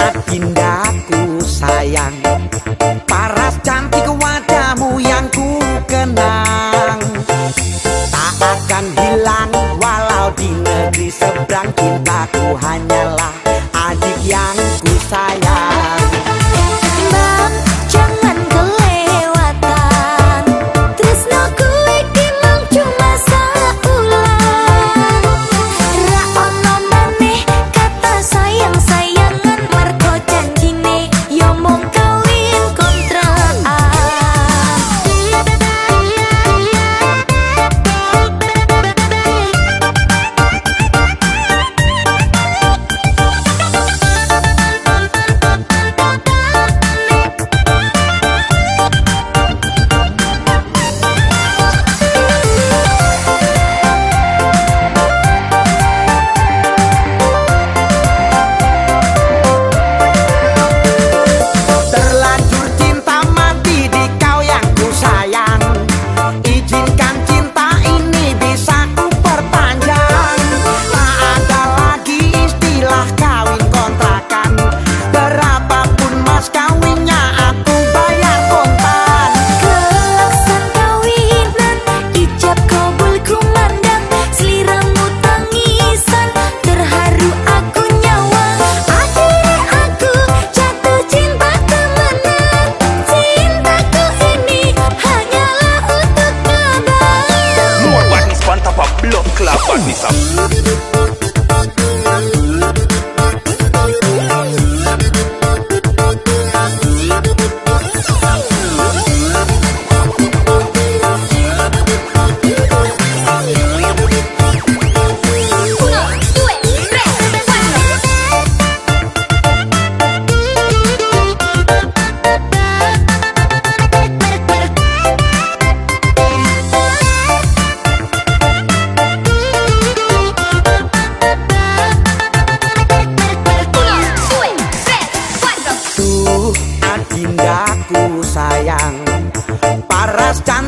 Adindaku sayang. Paras cantik wajahmu yang ku kenang. Tak akan hilang walau di negeri seberang cintaku hanyalah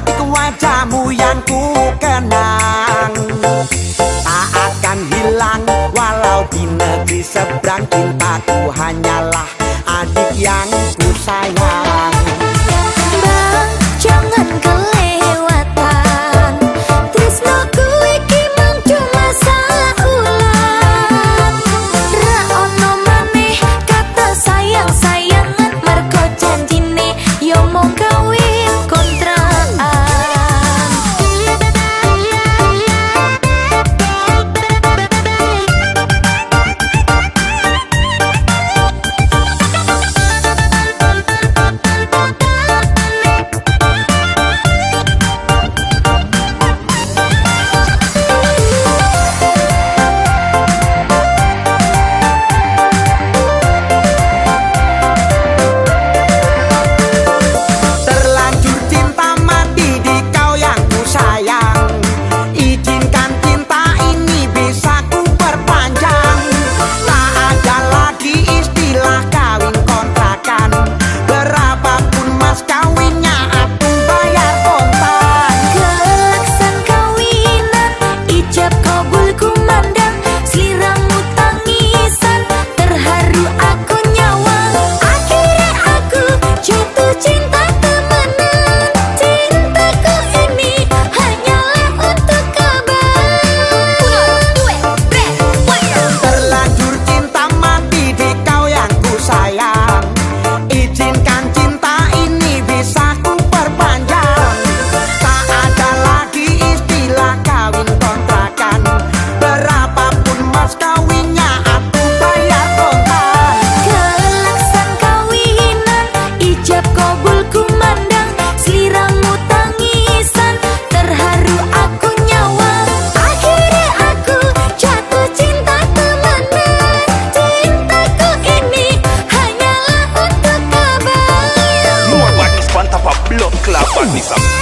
cantik wajahmu yang ku kenang. Tak akan hilang walau di negeri seberang cintaku hanyalah Party some.